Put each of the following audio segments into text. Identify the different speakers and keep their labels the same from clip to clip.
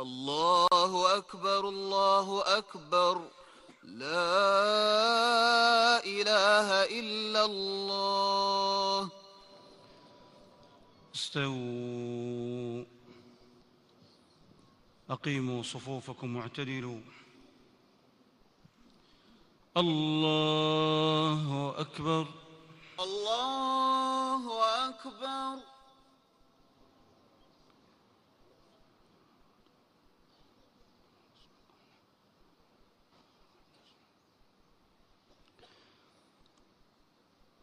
Speaker 1: الله أكبر الله أكبر. لا إله إلا الله.
Speaker 2: استووا. أقيموا صفوفكم واعتدلوا. الله أكبر.
Speaker 1: الله أكبر.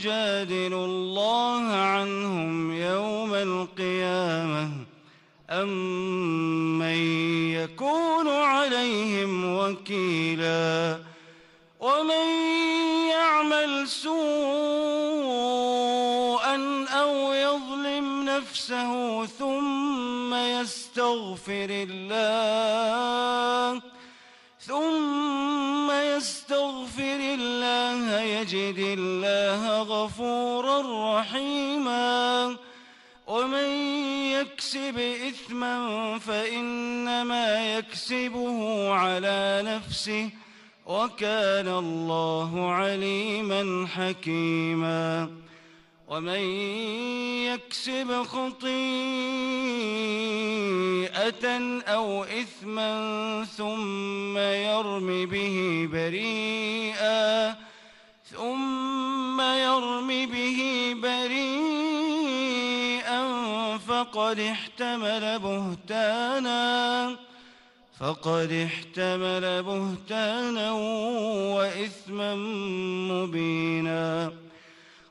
Speaker 2: يجادل الله عنهم يوم القيامة أم من يكون عليهم وكيلا ومن يعمل سوءا أو يظلم نفسه ثم يستغفر الله يجد الله غفورا رحيما. ومن يكسب إثما فإنما يكسبه على نفسه وكان الله عليما حكيما. ومن يكسب خطيئة أو إثما ثم يرم به بريئا ثم يرم به بريئا فقد احتمل بهتانا فقد احتمل بهتانا وإثما مبينا.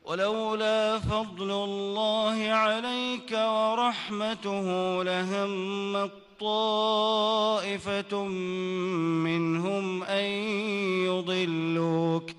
Speaker 2: ولولا فضل الله عليك ورحمته لهم طائفة منهم أن يضلوك.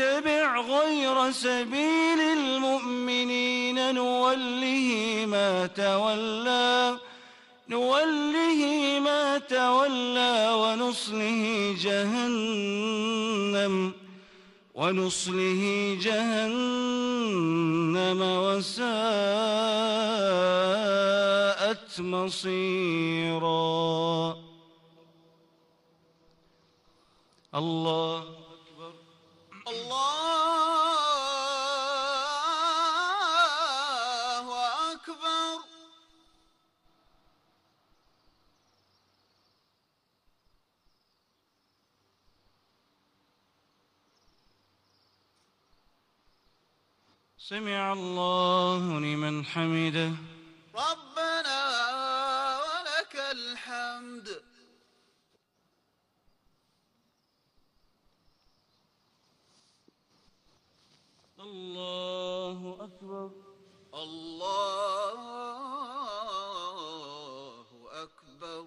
Speaker 2: غير سبيل المؤمنين نوله ما تولى نوله ما تولى ونصله جهنم ونصله جهنم وساءت مصيرا. الله سمع الله لمن حمده
Speaker 1: ربنا ولك الحمد
Speaker 2: الله أكبر
Speaker 1: الله أكبر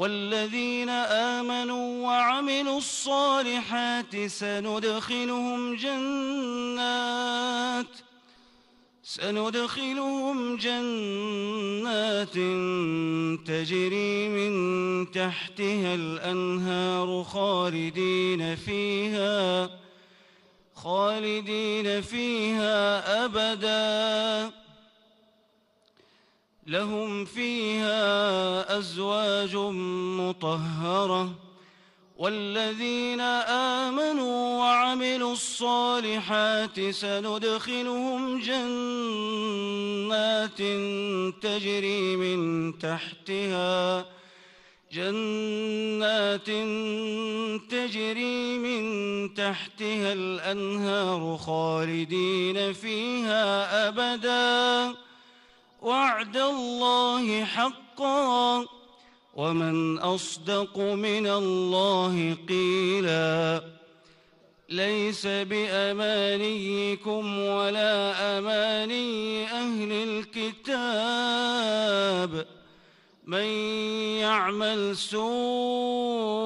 Speaker 2: والذين آمنوا وعملوا الصالحات سندخلهم جنات ۖ سندخلهم جنات تجري من تحتها الأنهار خالدين فيها خالدين فيها أبدا. لهم فيها أزواج مطهرة. والذين آمنوا وعملوا الصالحات سندخلهم جنات تجري من تحتها. جنات تجري من تحتها الأنهار خالدين فيها أبدا. وعد الله حقا ومن أصدق من الله قيلا. ليس بأمانيكم ولا أماني أهل الكتاب. من يعمل سوءا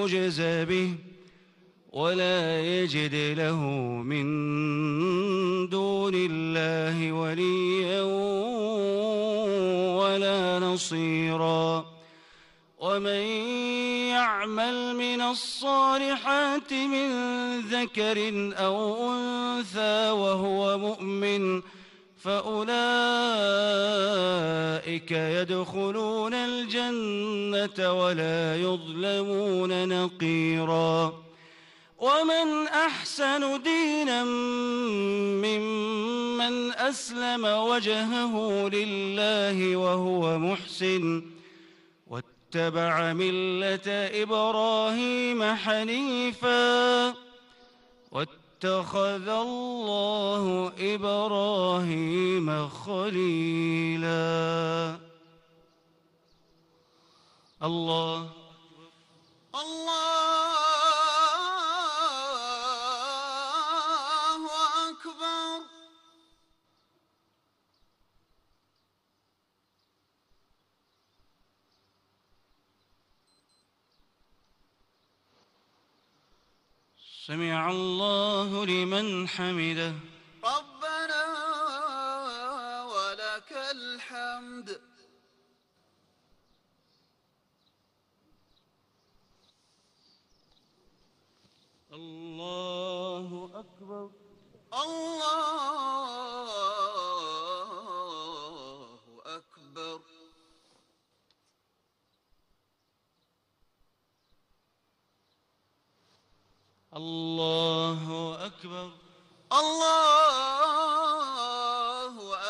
Speaker 2: يجز به ولا يجد له من دون الله وليا ولا نصيرا. ومن يعمل من الصالحات من ذكر أو أنثى وهو مؤمن فأولئك يدخلون الجنة ولا يظلمون نقيراً. ومن أحسن دينا ممن أسلم وجهه لله وهو محسن. واتبع ملة إبراهيم حنيفا. واتخذ الله إبراهيم خليلا. الله.
Speaker 1: الله.
Speaker 2: سمع الله لمن حمده
Speaker 1: ربنا ولك الحمد
Speaker 2: الله أكبر
Speaker 1: الله أكبر
Speaker 2: الله أكبر
Speaker 1: الله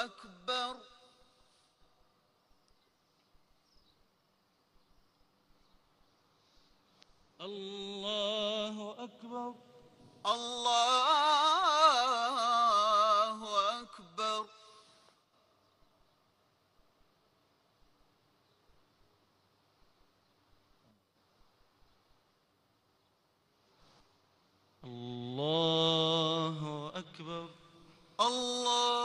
Speaker 1: أكبر
Speaker 2: الله أكبر
Speaker 1: الله أكبر
Speaker 2: الله